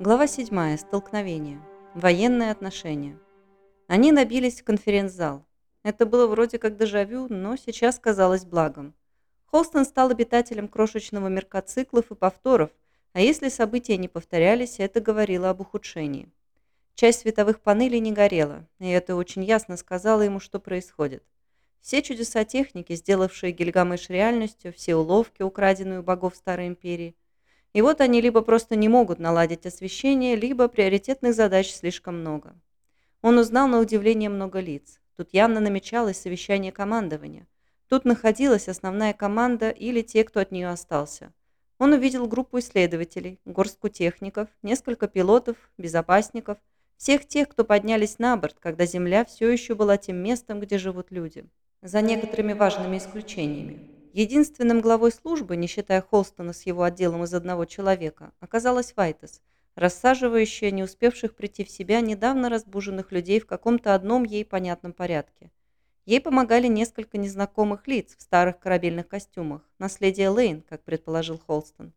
Глава 7. Столкновение. Военные отношения. Они набились в конференц-зал. Это было вроде как дежавю, но сейчас казалось благом. Холстон стал обитателем крошечного мирка циклов и повторов, а если события не повторялись, это говорило об ухудшении. Часть световых панелей не горела, и это очень ясно сказало ему, что происходит. Все чудеса техники, сделавшие Гильгамеш реальностью, все уловки, украденные у богов Старой Империи. И вот они либо просто не могут наладить освещение, либо приоритетных задач слишком много. Он узнал на удивление много лиц. Тут явно намечалось совещание командования. Тут находилась основная команда или те, кто от нее остался. Он увидел группу исследователей, горстку техников, несколько пилотов, безопасников, всех тех, кто поднялись на борт, когда Земля все еще была тем местом, где живут люди за некоторыми важными исключениями. Единственным главой службы, не считая Холстона с его отделом из одного человека, оказалась Вайтес, рассаживающая не успевших прийти в себя недавно разбуженных людей в каком-то одном ей понятном порядке. Ей помогали несколько незнакомых лиц в старых корабельных костюмах, наследие Лейн, как предположил Холстон.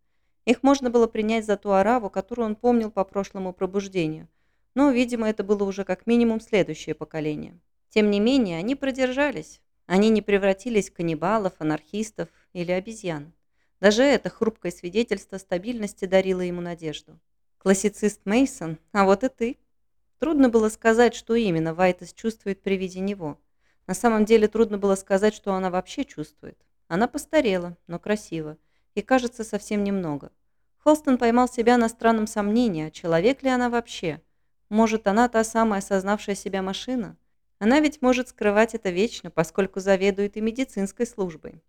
Их можно было принять за ту араву, которую он помнил по прошлому пробуждению, но, видимо, это было уже как минимум следующее поколение. Тем не менее, они продержались, они не превратились в каннибалов, анархистов или обезьян. Даже это хрупкое свидетельство стабильности дарило ему надежду. Классицист Мейсон, а вот и ты. Трудно было сказать, что именно Вайтес чувствует при виде него. На самом деле трудно было сказать, что она вообще чувствует. Она постарела, но красиво. И кажется совсем немного. Холстон поймал себя на странном сомнении, а человек ли она вообще? Может, она та самая осознавшая себя машина? Она ведь может скрывать это вечно, поскольку заведует и медицинской службой.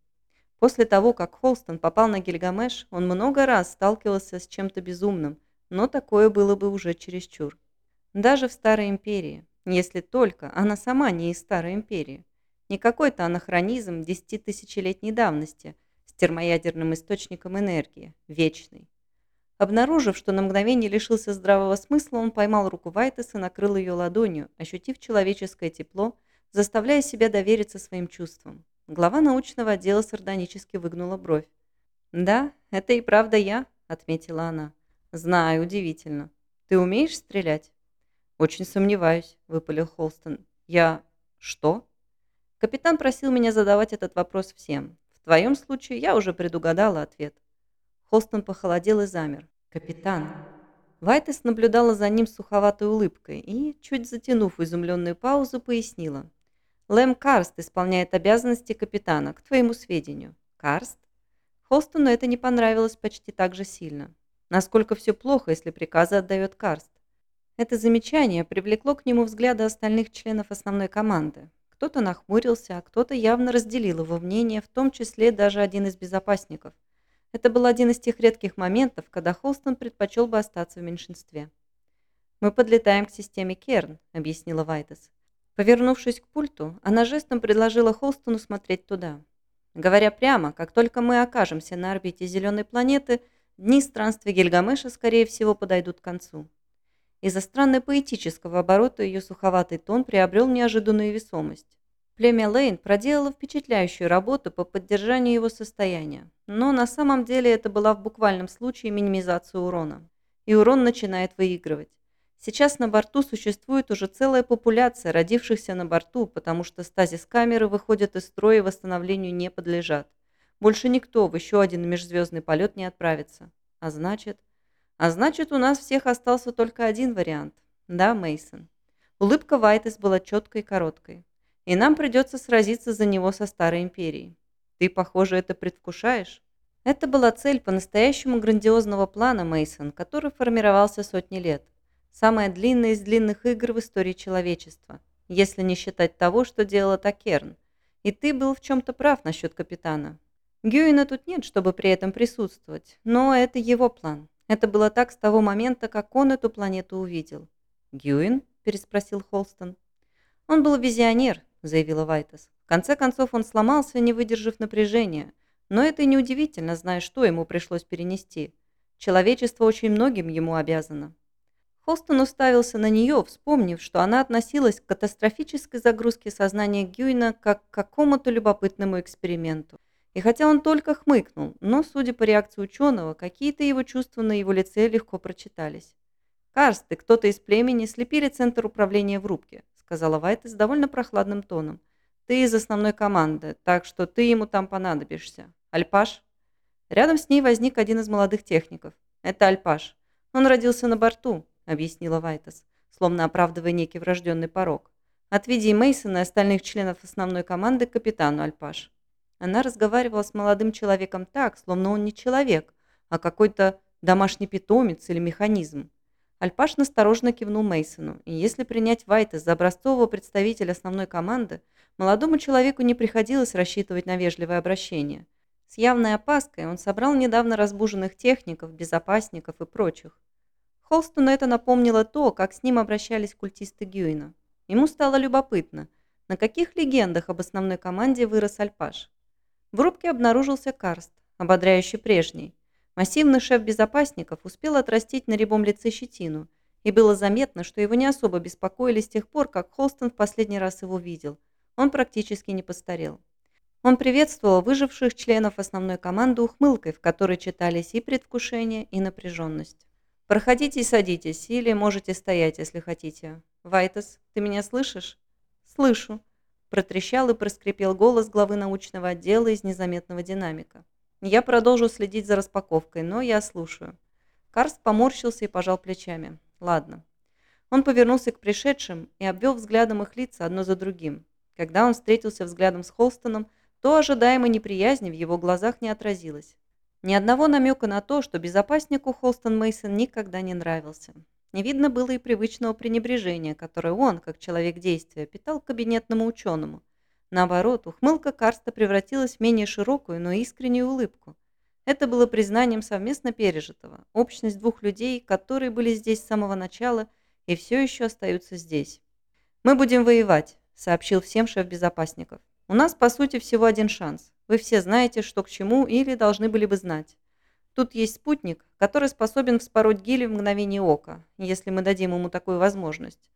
После того, как Холстон попал на Гильгамеш, он много раз сталкивался с чем-то безумным, но такое было бы уже чересчур. Даже в Старой Империи, если только она сама не из Старой Империи. Не какой-то анахронизм десятитысячелетней давности с термоядерным источником энергии, вечный. Обнаружив, что на мгновение лишился здравого смысла, он поймал руку Вайтеса и накрыл ее ладонью, ощутив человеческое тепло, заставляя себя довериться своим чувствам. Глава научного отдела сардонически выгнула бровь. «Да, это и правда я», — отметила она. «Знаю, удивительно. Ты умеешь стрелять?» «Очень сомневаюсь», — выпалил Холстон. «Я... что?» Капитан просил меня задавать этот вопрос всем. В твоем случае я уже предугадала ответ. Холстон похолодел и замер. «Капитан!» Вайтес наблюдала за ним суховатой улыбкой и, чуть затянув изумленную паузу, пояснила. «Лэм Карст исполняет обязанности капитана, к твоему сведению». «Карст?» Холстону это не понравилось почти так же сильно. Насколько все плохо, если приказы отдает Карст. Это замечание привлекло к нему взгляды остальных членов основной команды. Кто-то нахмурился, а кто-то явно разделил его мнение, в том числе даже один из безопасников – это был один из тех редких моментов, когда Холстон предпочел бы остаться в меньшинстве. «Мы подлетаем к системе Керн», — объяснила Вайтес. Повернувшись к пульту, она жестом предложила Холстону смотреть туда. Говоря прямо, как только мы окажемся на орбите зеленой планеты, дни странствия Гильгамеша, скорее всего, подойдут к концу. Из-за странно поэтического оборота ее суховатый тон приобрел неожиданную весомость. Племя Лейн проделало впечатляющую работу по поддержанию его состояния, но на самом деле это была в буквальном случае минимизация урона. И урон начинает выигрывать. Сейчас на борту существует уже целая популяция родившихся на борту, потому что стазис-камеры выходят из строя и восстановлению не подлежат. Больше никто в еще один межзвездный полет не отправится. А значит... А значит, у нас всех остался только один вариант. Да, Мейсон. Улыбка Вайтес была четкой и короткой и нам придется сразиться за него со Старой Империей. Ты, похоже, это предвкушаешь?» Это была цель по-настоящему грандиозного плана Мейсон, который формировался сотни лет. Самая длинная из длинных игр в истории человечества, если не считать того, что делала Такерн. И ты был в чем-то прав насчет капитана. Гюина тут нет, чтобы при этом присутствовать, но это его план. Это было так с того момента, как он эту планету увидел. «Гюин?» – переспросил Холстон. Он был визионер, заявила Вайтес. В конце концов он сломался, не выдержав напряжения. Но это и неудивительно, зная, что ему пришлось перенести. Человечество очень многим ему обязано. Холстон уставился на нее, вспомнив, что она относилась к катастрофической загрузке сознания Гюйна как к какому-то любопытному эксперименту. И хотя он только хмыкнул, но, судя по реакции ученого, какие-то его чувства на его лице легко прочитались. «Карст и кто-то из племени слепили центр управления в рубке», сказала Вайтес довольно прохладным тоном. «Ты из основной команды, так что ты ему там понадобишься. Альпаш?» Рядом с ней возник один из молодых техников. «Это Альпаш. Он родился на борту», объяснила Вайтес, словно оправдывая некий врожденный порог. «Отведи Мейсона и остальных членов основной команды к капитану Альпаш». Она разговаривала с молодым человеком так, словно он не человек, а какой-то домашний питомец или механизм. Альпаш настороженно кивнул Мейсону, и если принять Вайта за образцового представителя основной команды, молодому человеку не приходилось рассчитывать на вежливое обращение. С явной опаской он собрал недавно разбуженных техников, безопасников и прочих. Холстону это напомнило то, как с ним обращались культисты Гюина. Ему стало любопытно, на каких легендах об основной команде вырос Альпаш. В рубке обнаружился карст, ободряющий прежний. Массивный шеф безопасников успел отрастить на рябом лице щетину, и было заметно, что его не особо беспокоили с тех пор, как Холстон в последний раз его видел. Он практически не постарел. Он приветствовал выживших членов основной команды ухмылкой, в которой читались и предвкушение, и напряженность. «Проходите и садитесь, или можете стоять, если хотите. Вайтес, ты меня слышишь?» «Слышу», Протрещал и проскрипел голос главы научного отдела из незаметного динамика. Я продолжу следить за распаковкой, но я слушаю. Карст поморщился и пожал плечами. Ладно. Он повернулся к пришедшим и обвел взглядом их лица одно за другим. Когда он встретился взглядом с Холстоном, то ожидаемой неприязни в его глазах не отразилось. Ни одного намека на то, что безопаснику Холстон Мейсон никогда не нравился. Не видно было и привычного пренебрежения, которое он, как человек действия, питал к кабинетному ученому. Наоборот, ухмылка Карста превратилась в менее широкую, но искреннюю улыбку. Это было признанием совместно пережитого, общность двух людей, которые были здесь с самого начала и все еще остаются здесь. «Мы будем воевать», — сообщил всем шеф безопасников. «У нас, по сути, всего один шанс. Вы все знаете, что к чему, или должны были бы знать. Тут есть спутник, который способен вспороть гили в мгновение ока, если мы дадим ему такую возможность.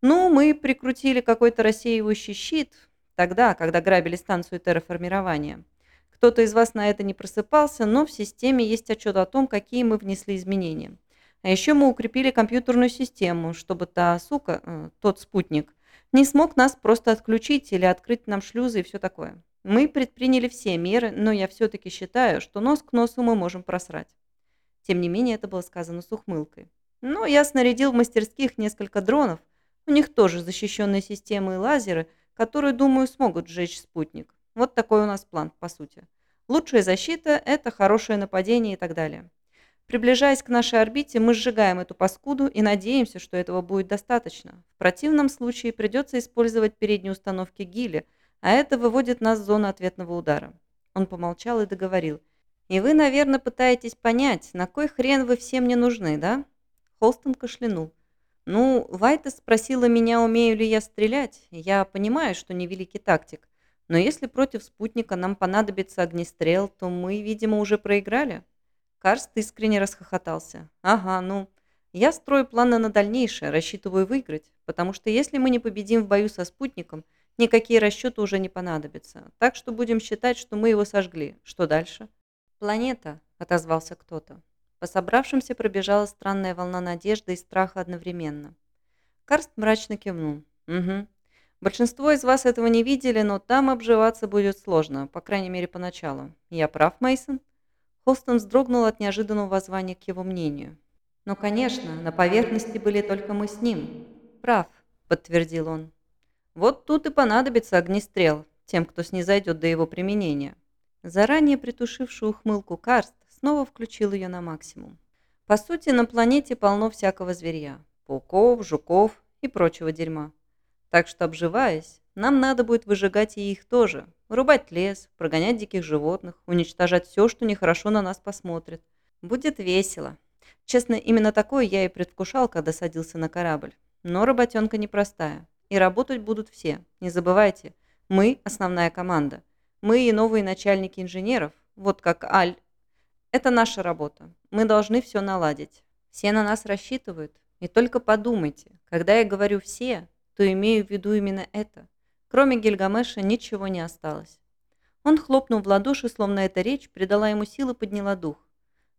Ну, мы прикрутили какой-то рассеивающий щит тогда, когда грабили станцию терраформирования. Кто-то из вас на это не просыпался, но в системе есть отчет о том, какие мы внесли изменения. А еще мы укрепили компьютерную систему, чтобы та сука, э, тот спутник, не смог нас просто отключить или открыть нам шлюзы и все такое. Мы предприняли все меры, но я все-таки считаю, что нос к носу мы можем просрать. Тем не менее, это было сказано с ухмылкой. Но я снарядил в мастерских несколько дронов. У них тоже защищенные системы и лазеры, которые, думаю, смогут сжечь спутник. Вот такой у нас план, по сути. Лучшая защита – это хорошее нападение и так далее. Приближаясь к нашей орбите, мы сжигаем эту паскуду и надеемся, что этого будет достаточно. В противном случае придется использовать передние установки Гилли – а это выводит нас в зону ответного удара. Он помолчал и договорил. И вы, наверное, пытаетесь понять, на кой хрен вы все мне нужны, да? Холстон кашлянул. Ну, Вайта спросила меня, умею ли я стрелять. Я понимаю, что не великий тактик. Но если против спутника нам понадобится огнестрел, то мы, видимо, уже проиграли. Карст искренне расхохотался. Ага, ну, я строю планы на дальнейшее, рассчитываю выиграть, потому что если мы не победим в бою со спутником, Никакие расчеты уже не понадобятся. Так что будем считать, что мы его сожгли. Что дальше? «Планета», — отозвался кто-то. По собравшимся пробежала странная волна надежды и страха одновременно. Карст мрачно кивнул. «Угу. Большинство из вас этого не видели, но там обживаться будет сложно, по крайней мере, поначалу. Я прав, Мейсон? Холстон вздрогнул от неожиданного воззвания к его мнению. «Ну, конечно, на поверхности были только мы с ним». «Прав», — подтвердил он. Вот тут и понадобится огнестрел тем, кто снизойдет до его применения. Заранее притушивший ухмылку Карст снова включил ее на максимум. По сути, на планете полно всякого зверья. Пауков, жуков и прочего дерьма. Так что, обживаясь, нам надо будет выжигать и их тоже. Вырубать лес, прогонять диких животных, уничтожать все, что нехорошо на нас посмотрит. Будет весело. Честно, именно такое я и предвкушал, когда садился на корабль. Но работенка непростая. И работать будут все. Не забывайте, мы – основная команда. Мы и новые начальники инженеров, вот как Аль. Это наша работа. Мы должны все наладить. Все на нас рассчитывают. И только подумайте, когда я говорю «все», то имею в виду именно это. Кроме Гильгамеша ничего не осталось. Он хлопнул в ладоши, словно эта речь придала ему силы, подняла дух.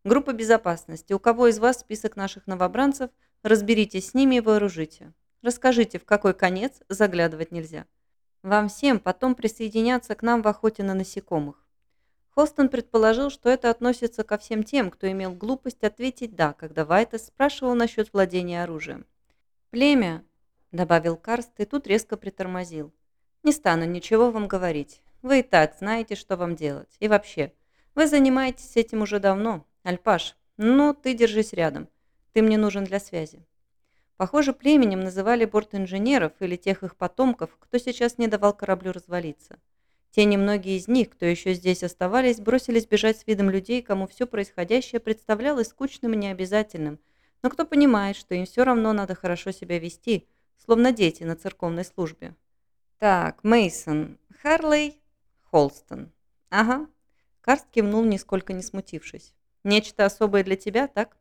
Группа безопасности. У кого из вас список наших новобранцев Разберитесь с ними и вооружите. Расскажите, в какой конец заглядывать нельзя. Вам всем потом присоединяться к нам в охоте на насекомых. Хостон предположил, что это относится ко всем тем, кто имел глупость ответить «да», когда Вайтес спрашивал насчет владения оружием. «Племя», — добавил Карст, и тут резко притормозил. «Не стану ничего вам говорить. Вы и так знаете, что вам делать. И вообще, вы занимаетесь этим уже давно. Альпаш, ну, ты держись рядом. Ты мне нужен для связи». Похоже, племенем называли борт инженеров или тех их потомков, кто сейчас не давал кораблю развалиться. Те немногие из них, кто еще здесь оставались, бросились бежать с видом людей, кому все происходящее представлялось скучным и необязательным, но кто понимает, что им все равно надо хорошо себя вести, словно дети на церковной службе. «Так, Мейсон, Харлей, Холстон. Ага». Карст кивнул, нисколько не смутившись. «Нечто особое для тебя, так?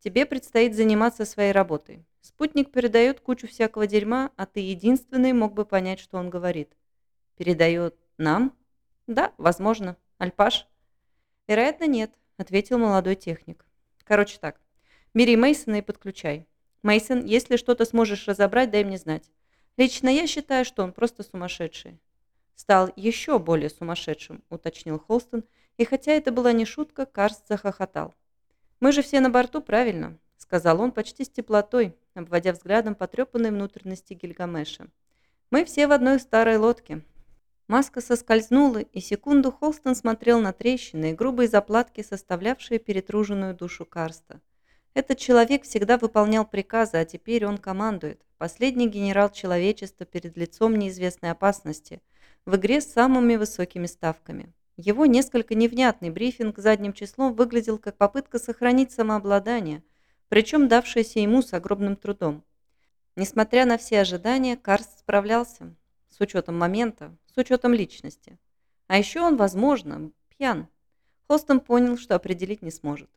Тебе предстоит заниматься своей работой. Спутник передает кучу всякого дерьма, а ты единственный мог бы понять, что он говорит. Передает нам? Да, возможно. Альпаш? Вероятно, нет, ответил молодой техник. Короче так. Бери Мейсона и подключай. Мейсон, если что-то сможешь разобрать, дай мне знать. Лично я считаю, что он просто сумасшедший. Стал еще более сумасшедшим, уточнил Холстон, и хотя это была не шутка, Карст захохотал. «Мы же все на борту, правильно?» — сказал он почти с теплотой, обводя взглядом потрепанные внутренности Гильгамеша. «Мы все в одной старой лодке, Маска соскользнула, и секунду Холстон смотрел на трещины и грубые заплатки, составлявшие перетруженную душу Карста. Этот человек всегда выполнял приказы, а теперь он командует. Последний генерал человечества перед лицом неизвестной опасности. В игре с самыми высокими ставками. Его несколько невнятный брифинг задним числом выглядел как попытка сохранить самообладание, причем давшееся ему с огромным трудом. Несмотря на все ожидания, Карст справлялся с учетом момента, с учетом личности. А еще он, возможно, пьян. Хостон понял, что определить не сможет.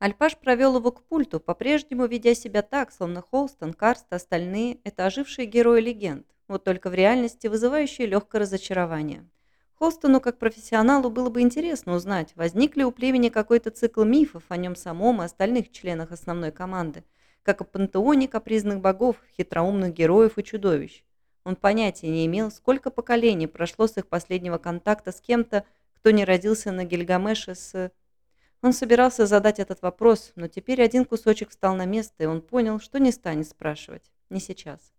Альпаш провел его к пульту, по-прежнему ведя себя так, словно Холстон, Карст, остальные – это ожившие герои легенд, вот только в реальности вызывающие легкое разочарование. Холстону, как профессионалу, было бы интересно узнать, возник ли у племени какой-то цикл мифов о нем самом и остальных членах основной команды, как о пантеоне капризных богов, хитроумных героев и чудовищ. Он понятия не имел, сколько поколений прошло с их последнего контакта с кем-то, кто не родился на Гильгамеше с... Он собирался задать этот вопрос, но теперь один кусочек встал на место, и он понял, что не станет спрашивать. Не сейчас.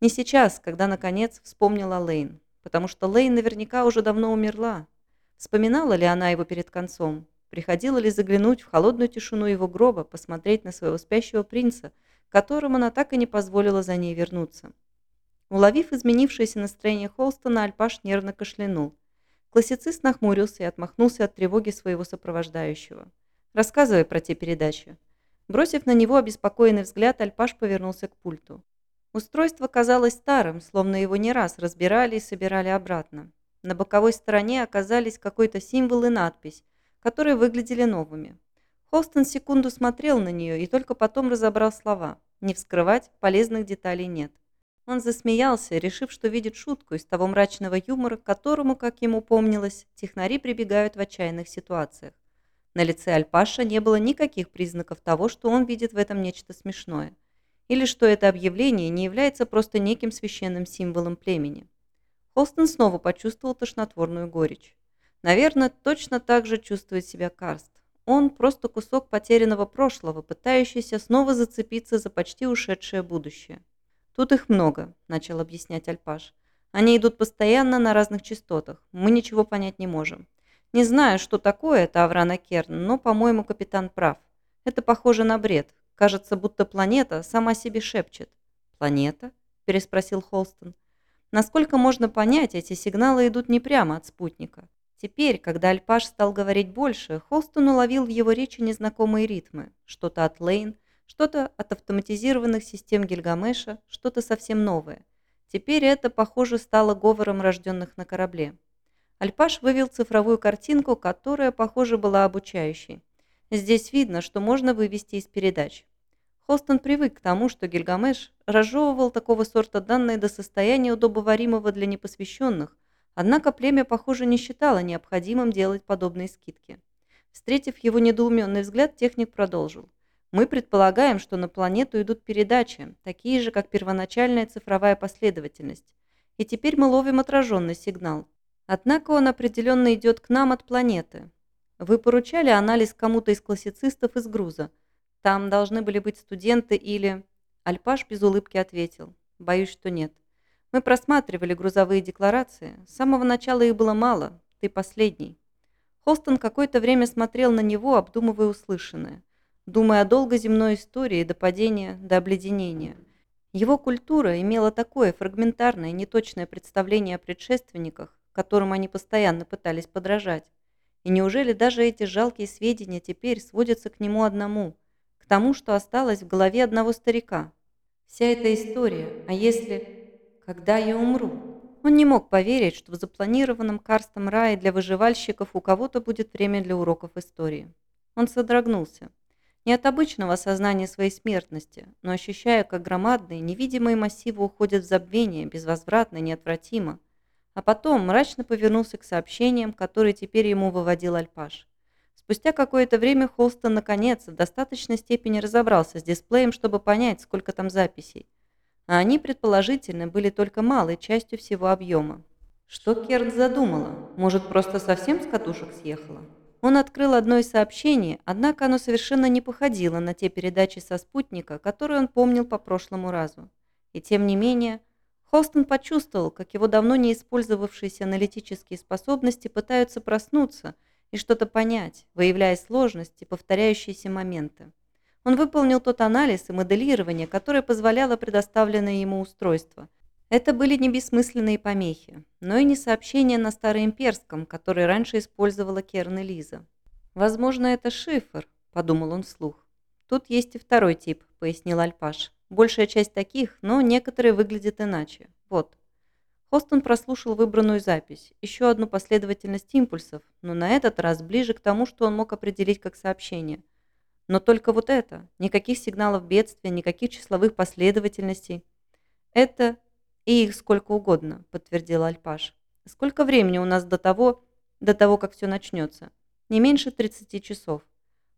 Не сейчас, когда, наконец, вспомнила Лейн. Потому что Лейн наверняка уже давно умерла. Вспоминала ли она его перед концом? Приходила ли заглянуть в холодную тишину его гроба, посмотреть на своего спящего принца, которому она так и не позволила за ней вернуться? Уловив изменившееся настроение Холстона, Альпаш нервно кашлянул. Классицист нахмурился и отмахнулся от тревоги своего сопровождающего. «Рассказывай про те передачи». Бросив на него обеспокоенный взгляд, Альпаш повернулся к пульту. Устройство казалось старым, словно его не раз разбирали и собирали обратно. На боковой стороне оказались какой-то символ и надпись, которые выглядели новыми. Холстон секунду смотрел на нее и только потом разобрал слова. Не вскрывать, полезных деталей нет. Он засмеялся, решив, что видит шутку из того мрачного юмора, к которому, как ему помнилось, технари прибегают в отчаянных ситуациях. На лице Альпаша не было никаких признаков того, что он видит в этом нечто смешное. Или что это объявление не является просто неким священным символом племени. Холстон снова почувствовал тошнотворную горечь. Наверное, точно так же чувствует себя Карст. Он просто кусок потерянного прошлого, пытающийся снова зацепиться за почти ушедшее будущее. «Тут их много», – начал объяснять Альпаш. «Они идут постоянно на разных частотах. Мы ничего понять не можем. Не знаю, что такое это Аврана Керн, но, по-моему, капитан прав. Это похоже на бред. Кажется, будто планета сама себе шепчет». «Планета?» – переспросил Холстон. Насколько можно понять, эти сигналы идут не прямо от спутника. Теперь, когда Альпаш стал говорить больше, Холстон уловил в его речи незнакомые ритмы. Что-то от Лейн, что-то от автоматизированных систем Гильгамеша, что-то совсем новое. Теперь это, похоже, стало говором рожденных на корабле. Альпаш вывел цифровую картинку, которая, похоже, была обучающей. Здесь видно, что можно вывести из передач. Хостон привык к тому, что Гильгамеш разжевывал такого сорта данные до состояния удобоваримого для непосвященных, однако племя, похоже, не считало необходимым делать подобные скидки. Встретив его недоуменный взгляд, техник продолжил. Мы предполагаем, что на планету идут передачи, такие же, как первоначальная цифровая последовательность. И теперь мы ловим отраженный сигнал. Однако он определенно идет к нам от планеты. Вы поручали анализ кому-то из классицистов из груза. Там должны были быть студенты или... Альпаш без улыбки ответил. Боюсь, что нет. Мы просматривали грузовые декларации. С самого начала их было мало. Ты последний. Холстон какое-то время смотрел на него, обдумывая услышанное. Думая о долгой земной истории до падения, до обледенения. Его культура имела такое фрагментарное, неточное представление о предшественниках, которым они постоянно пытались подражать. И неужели даже эти жалкие сведения теперь сводятся к нему одному, к тому, что осталось в голове одного старика? Вся эта история, а если... Когда я умру? Он не мог поверить, что в запланированном карстом рае для выживальщиков у кого-то будет время для уроков истории. Он содрогнулся. Не от обычного осознания своей смертности, но ощущая, как громадные, невидимые массивы уходят в забвение, безвозвратно, неотвратимо, а потом мрачно повернулся к сообщениям, которые теперь ему выводил Альпаш. Спустя какое-то время Холстон наконец в достаточной степени разобрался с дисплеем, чтобы понять, сколько там записей. А они, предположительно, были только малой частью всего объема. Что Керн задумала? Может, просто совсем с катушек съехала? Он открыл одно из сообщений, однако оно совершенно не походило на те передачи со спутника, которые он помнил по прошлому разу. И тем не менее, Холстон почувствовал, как его давно не использовавшиеся аналитические способности пытаются проснуться и что-то понять, выявляя сложности, повторяющиеся моменты. Он выполнил тот анализ и моделирование, которое позволяло предоставленное ему устройство. Это были не бессмысленные помехи, но и не сообщения на староимперском, которые раньше использовала Керн и Лиза. «Возможно, это шифр», – подумал он вслух. «Тут есть и второй тип», – пояснил Альпаш. Большая часть таких, но некоторые выглядят иначе. Вот. Хостон прослушал выбранную запись, еще одну последовательность импульсов, но на этот раз ближе к тому, что он мог определить как сообщение. Но только вот это. Никаких сигналов бедствия, никаких числовых последовательностей. Это и их сколько угодно, подтвердил Альпаш. Сколько времени у нас до того, до того, как все начнется? Не меньше 30 часов.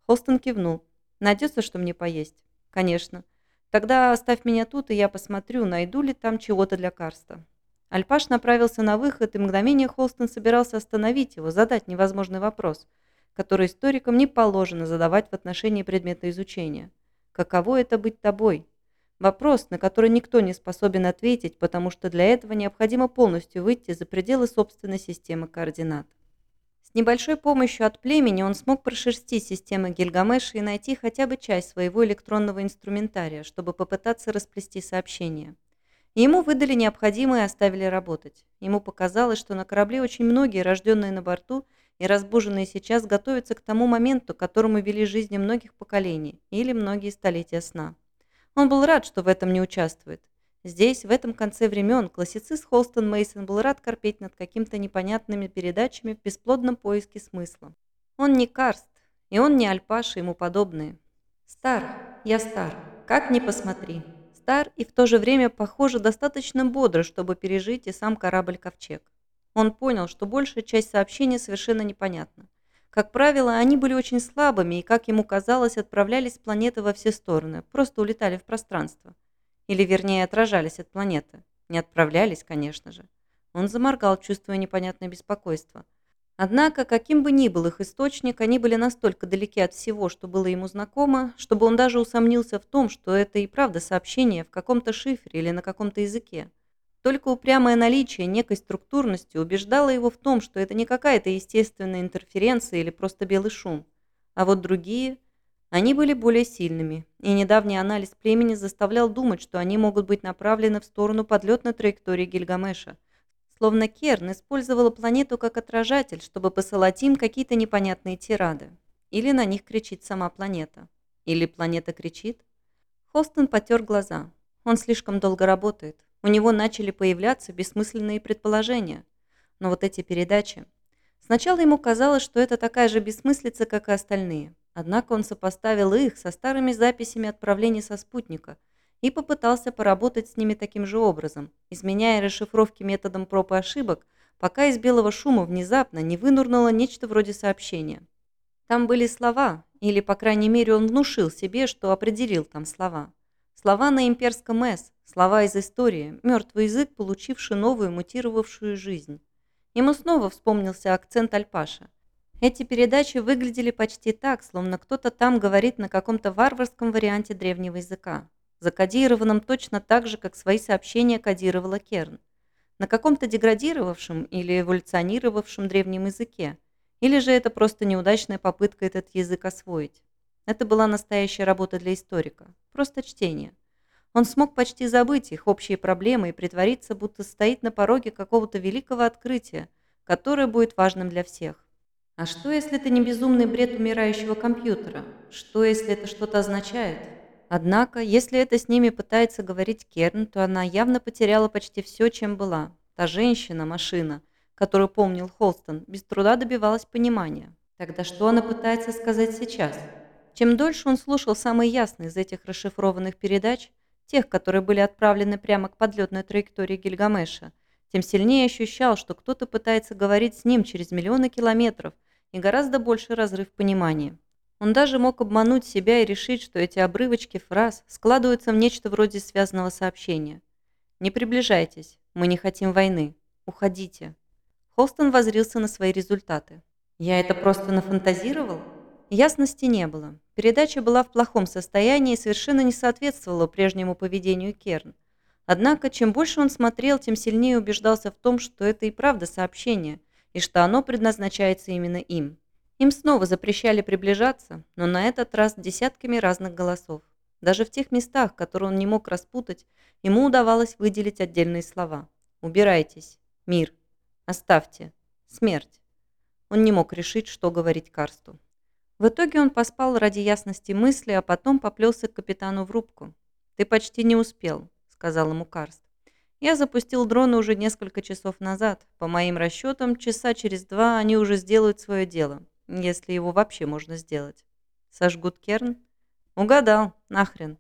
Холстон кивнул. Найдется, что мне поесть? Конечно. Тогда оставь меня тут, и я посмотрю, найду ли там чего-то для Карста». Альпаш направился на выход, и мгновение Холстон собирался остановить его, задать невозможный вопрос, который историкам не положено задавать в отношении предмета изучения. «Каково это быть тобой?» Вопрос, на который никто не способен ответить, потому что для этого необходимо полностью выйти за пределы собственной системы координат небольшой помощью от племени он смог прошерстить системы Гильгамеша и найти хотя бы часть своего электронного инструментария, чтобы попытаться расплести сообщение. ему выдали необходимое и оставили работать. Ему показалось, что на корабле очень многие, рожденные на борту и разбуженные сейчас, готовятся к тому моменту, которому вели жизни многих поколений или многие столетия сна. Он был рад, что в этом не участвует. Здесь, в этом конце времен, классицист Холстон Мейсон был рад корпеть над какими-то непонятными передачами в бесплодном поиске смысла. Он не Карст, и он не Альпаш и ему подобные. Стар, я стар, как ни посмотри. Стар и в то же время, похоже, достаточно бодро, чтобы пережить и сам корабль-ковчег. Он понял, что большая часть сообщения совершенно непонятна. Как правило, они были очень слабыми и, как ему казалось, отправлялись с планеты во все стороны, просто улетали в пространство. Или, вернее, отражались от планеты. Не отправлялись, конечно же. Он заморгал, чувствуя непонятное беспокойство. Однако, каким бы ни был их источник, они были настолько далеки от всего, что было ему знакомо, чтобы он даже усомнился в том, что это и правда сообщение в каком-то шифре или на каком-то языке. Только упрямое наличие некой структурности убеждало его в том, что это не какая-то естественная интерференция или просто белый шум. А вот другие, они были более сильными, и недавний анализ племени заставлял думать, что они могут быть направлены в сторону подлетной траектории Гильгамеша. Словно Керн использовала планету как отражатель, чтобы посылать им какие-то непонятные тирады. Или на них кричит сама планета. Или планета кричит. Хостон потер глаза. Он слишком долго работает. У него начали появляться бессмысленные предположения. Но вот эти передачи... Сначала ему казалось, что это такая же бессмыслица, как и остальные. Однако он сопоставил их со старыми записями отправлений со спутника и попытался поработать с ними таким же образом, изменяя расшифровки методом проб и ошибок, пока из белого шума внезапно не вынурнуло нечто вроде сообщения. Там были слова, Или, по крайней мере, он внушил себе, что определил там слова. Слова на имперском «С», слова из истории, мертвый язык, получивший новую мутировавшую жизнь. Ему снова вспомнился акцент Альпаша. Эти передачи выглядели почти так, словно кто-то там говорит на каком-то варварском варианте древнего языка, закодированном точно так же, как свои сообщения кодировала Керн. На каком-то деградировавшем или эволюционировавшем древнем языке. Или же это просто неудачная попытка этот язык освоить. Это была настоящая работа для историка. Просто чтение. Он смог почти забыть их общие проблемы и притвориться, будто стоит на пороге какого-то великого открытия, которое будет важным для всех. А что, если это не безумный бред умирающего компьютера? Что, если это что-то означает? Однако, если это с ними пытается говорить Керн, то она явно потеряла почти все, чем была. Та женщина, машина, которую помнил Холстон, без труда добивалась понимания. Тогда что она пытается сказать сейчас? Чем дольше он слушал самые ясные из этих расшифрованных передач, тех, которые были отправлены прямо к подлетной траектории Гильгамеша, тем сильнее ощущал, что кто-то пытается говорить с ним через миллионы километров и гораздо больший разрыв понимания. Он даже мог обмануть себя и решить, что эти обрывочки фраз складываются в нечто вроде связанного сообщения. «Не приближайтесь, мы не хотим войны, уходите». Холстон возрился на свои результаты. «Я это просто нафантазировал?» Ясности не было. Передача была в плохом состоянии и совершенно не соответствовала прежнему поведению Керн. Однако, чем больше он смотрел, тем сильнее убеждался в том, что это и правда сообщение, и что оно предназначается именно им. Им снова запрещали приближаться, но на этот раз десятками разных голосов. Даже в тех местах, которые он не мог распутать, ему удавалось выделить отдельные слова. «Убирайтесь», «Мир», «Оставьте», «Смерть». Он не мог решить, что говорить Карсту. В итоге он поспал ради ясности мысли, а потом поплелся к капитану в рубку. «Ты почти не успел», — сказал ему Карст. «Я запустил дроны уже несколько часов назад. По моим расчетам, часа через два они уже сделают свое дело, если его вообще можно сделать». «Сожгут Керн?» «Угадал. Нахрен».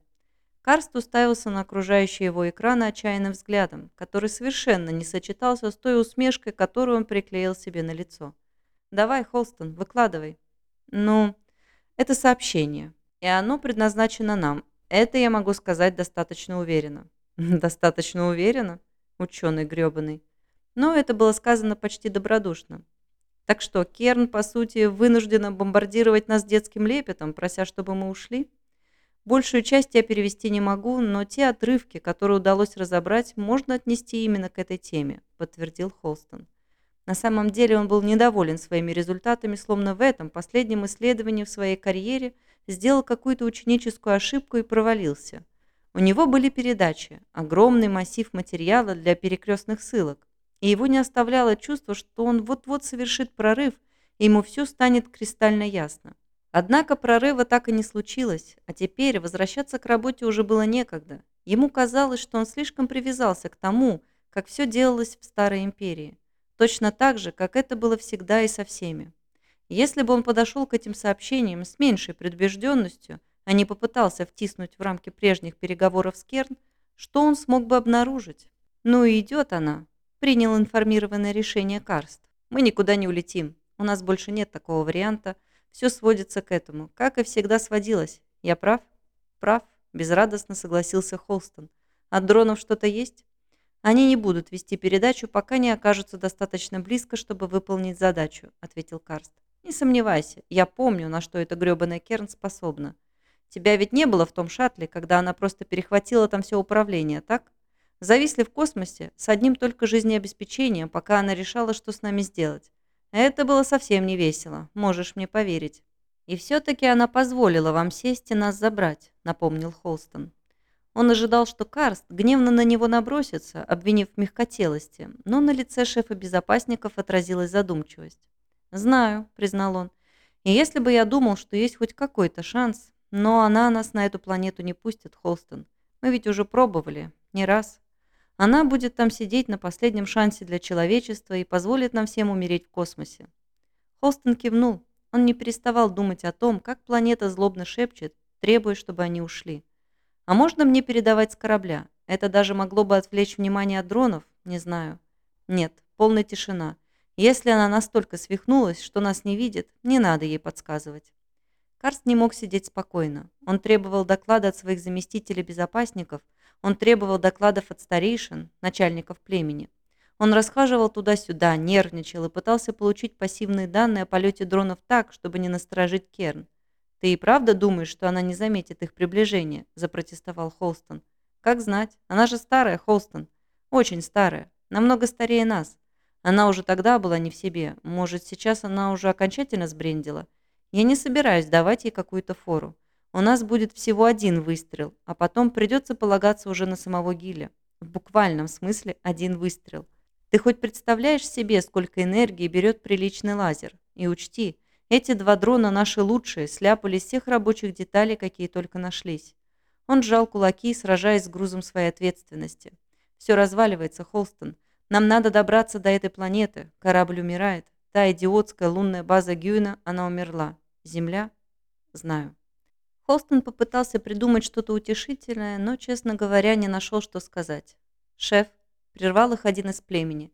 Карст уставился на окружающий его экран отчаянным взглядом, который совершенно не сочетался с той усмешкой, которую он приклеил себе на лицо. «Давай, Холстон, выкладывай». Ну, это сообщение, и оно предназначено нам. Это я могу сказать достаточно уверенно. Достаточно уверенно? Ученый гребаный. Но это было сказано почти добродушно. Так что, Керн, по сути, вынуждена бомбардировать нас детским лепетом, прося, чтобы мы ушли? Большую часть я перевести не могу, но те отрывки, которые удалось разобрать, можно отнести именно к этой теме, подтвердил Холстон. На самом деле он был недоволен своими результатами, словно в этом последнем исследовании в своей карьере сделал какую-то ученическую ошибку и провалился. У него были передачи, огромный массив материала для перекрестных ссылок, и его не оставляло чувство, что он вот-вот совершит прорыв, и ему все станет кристально ясно. Однако прорыва так и не случилось, а теперь возвращаться к работе уже было некогда. Ему казалось, что он слишком привязался к тому, как все делалось в Старой Империи. Точно так же, как это было всегда и со всеми. Если бы он подошел к этим сообщениям с меньшей предубежденностью, а не попытался втиснуть в рамки прежних переговоров с Керн, что он смог бы обнаружить? «Ну и идет она», — принял информированное решение Карст. «Мы никуда не улетим. У нас больше нет такого варианта. Все сводится к этому, как и всегда сводилось. Я прав?» «Прав», — безрадостно согласился Холстон. «От дронов что-то есть?» «Они не будут вести передачу, пока не окажутся достаточно близко, чтобы выполнить задачу», — ответил Карст. «Не сомневайся, я помню, на что эта грёбаная Керн способна. Тебя ведь не было в том шаттле, когда она просто перехватила там все управление, так? Зависли в космосе с одним только жизнеобеспечением, пока она решала, что с нами сделать. Это было совсем не весело, можешь мне поверить». «И все-таки она позволила вам сесть и нас забрать», — напомнил Холстон. Он ожидал, что Карст гневно на него набросится, обвинив в мягкотелости, но на лице шефа безопасников отразилась задумчивость. «Знаю», — признал он, — «и если бы я думал, что есть хоть какой-то шанс, но она нас на эту планету не пустит, Холстон. Мы ведь уже пробовали, не раз. Она будет там сидеть на последнем шансе для человечества и позволит нам всем умереть в космосе». Холстон кивнул. Он не переставал думать о том, как планета злобно шепчет, требуя, чтобы они ушли. А можно мне передавать с корабля? Это даже могло бы отвлечь внимание от дронов? Не знаю. Нет, полная тишина. Если она настолько свихнулась, что нас не видит, не надо ей подсказывать. Карст не мог сидеть спокойно. Он требовал доклада от своих заместителей-безопасников, он требовал докладов от старейшин, начальников племени. Он расхаживал туда-сюда, нервничал и пытался получить пассивные данные о полете дронов так, чтобы не насторожить Керн. «Ты и правда думаешь, что она не заметит их приближение?» – запротестовал Холстон. «Как знать. Она же старая, Холстон. Очень старая. Намного старее нас. Она уже тогда была не в себе. Может, сейчас она уже окончательно сбрендила? Я не собираюсь давать ей какую-то фору. У нас будет всего один выстрел, а потом придется полагаться уже на самого Гиля. В буквальном смысле один выстрел. Ты хоть представляешь себе, сколько энергии берет приличный лазер? И учти, эти два дрона наши лучшие, сляпали всех рабочих деталей, какие только нашлись. Он сжал кулаки, сражаясь с грузом своей ответственности. Все разваливается, Холстон. Нам надо добраться до этой планеты. Корабль умирает. Та идиотская лунная база Гюйна, она умерла. Земля? Знаю. Холстон попытался придумать что-то утешительное, но, честно говоря, не нашел, что сказать. «Шеф», — прервал их один из племени.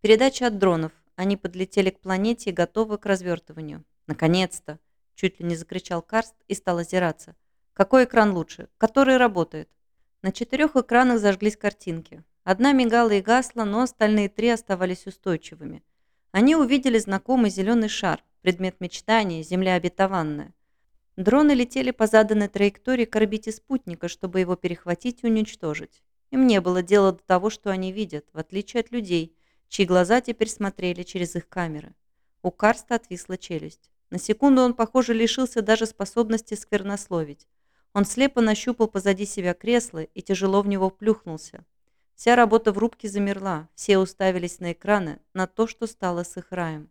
«Передача от дронов. Они подлетели к планете и готовы к развертыванию». «Наконец-то!» — чуть ли не закричал Карст и стал озираться. «Какой экран лучше? Который работает?» На четырех экранах зажглись картинки. Одна мигала и гасла, но остальные три оставались устойчивыми. Они увидели знакомый зеленый шар, предмет мечтания, земля обетованная. Дроны летели по заданной траектории к орбите спутника, чтобы его перехватить и уничтожить. Им не было дела до того, что они видят, в отличие от людей, чьи глаза теперь смотрели через их камеры. У Карста отвисла челюсть. На секунду он, похоже, лишился даже способности сквернословить. Он слепо нащупал позади себя кресло и тяжело в него плюхнулся. Вся работа в рубке замерла, все уставились на экраны, на то, что стало с их раем.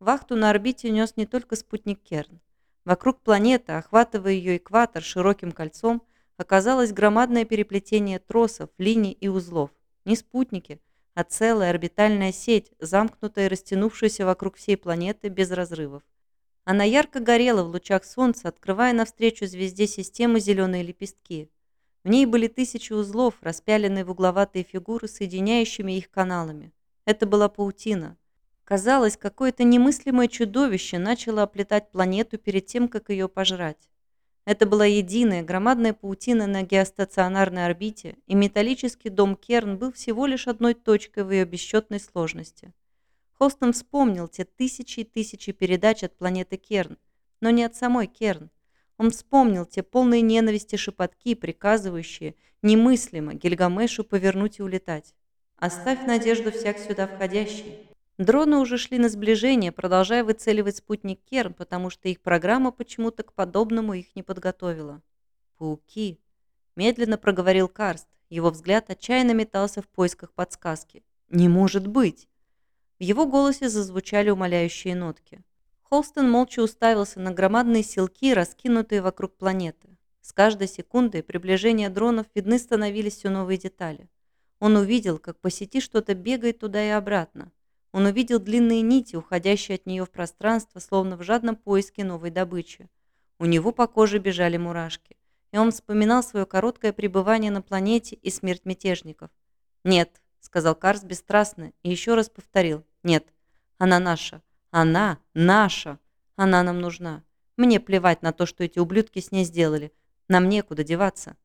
Вахту на орбите нес не только спутник Керн. Вокруг планеты, охватывая ее экватор широким кольцом, оказалось громадное переплетение тросов, линий и узлов. Не спутники, а целая орбитальная сеть, замкнутая и растянувшаяся вокруг всей планеты без разрывов. Она ярко горела в лучах солнца, открывая навстречу звезде системы зеленые лепестки. В ней были тысячи узлов, распяленные в угловатые фигуры, соединяющими их каналами. Это была паутина. Казалось, какое-то немыслимое чудовище начало оплетать планету перед тем, как ее пожрать. Это была единая громадная паутина на геостационарной орбите, и металлический дом Керн был всего лишь одной точкой в ее бесчетной сложности. Хостон вспомнил те тысячи и тысячи передач от планеты Керн, но не от самой Керн. Он вспомнил те полные ненависти шепотки, приказывающие немыслимо Гильгамешу повернуть и улетать. «Оставь надежду всяк сюда входящий». Дроны уже шли на сближение, продолжая выцеливать спутник Керн, потому что их программа почему-то к подобному их не подготовила. «Пауки!» – медленно проговорил Карст. Его взгляд отчаянно метался в поисках подсказки. «Не может быть!» Его голосе зазвучали умоляющие нотки. Холстон молча уставился на громадные селки, раскинутые вокруг планеты. С каждой секундой приближения дронов видны становились все новые детали. Он увидел, как по сети что-то бегает туда и обратно. Он увидел длинные нити, уходящие от нее в пространство, словно в жадном поиске новой добычи. У него по коже бежали мурашки. И он вспоминал свое короткое пребывание на планете и смерть мятежников. «Нет», — сказал Карс бесстрастно и еще раз повторил. «Нет, она наша. Она наша. Она нам нужна. Мне плевать на то, что эти ублюдки с ней сделали. Нам некуда деваться.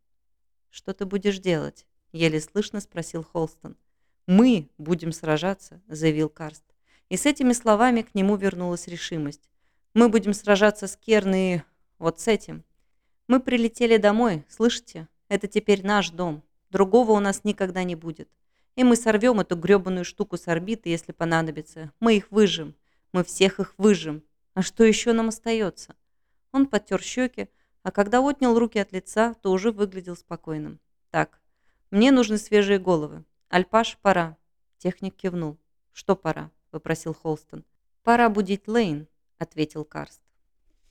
Что ты будешь делать? Еле слышно спросил Холстон. Мы будем сражаться, заявил Карст. И с этими словами к нему вернулась решимость. Мы будем сражаться с Керн вот с этим. Мы прилетели домой, слышите? Это теперь наш дом. Другого у нас никогда не будет. И мы сорвем эту гребаную штуку с орбиты, если понадобится. Мы их выжим. Мы всех их выжим. А что еще нам остается? Он потер щеки, а когда отнял руки от лица, то уже выглядел спокойным. Так, мне нужны свежие головы. Альпаш, пора. Техник кивнул. Что пора? Попросил Холстон. Пора будить Лейн, ответил Карст.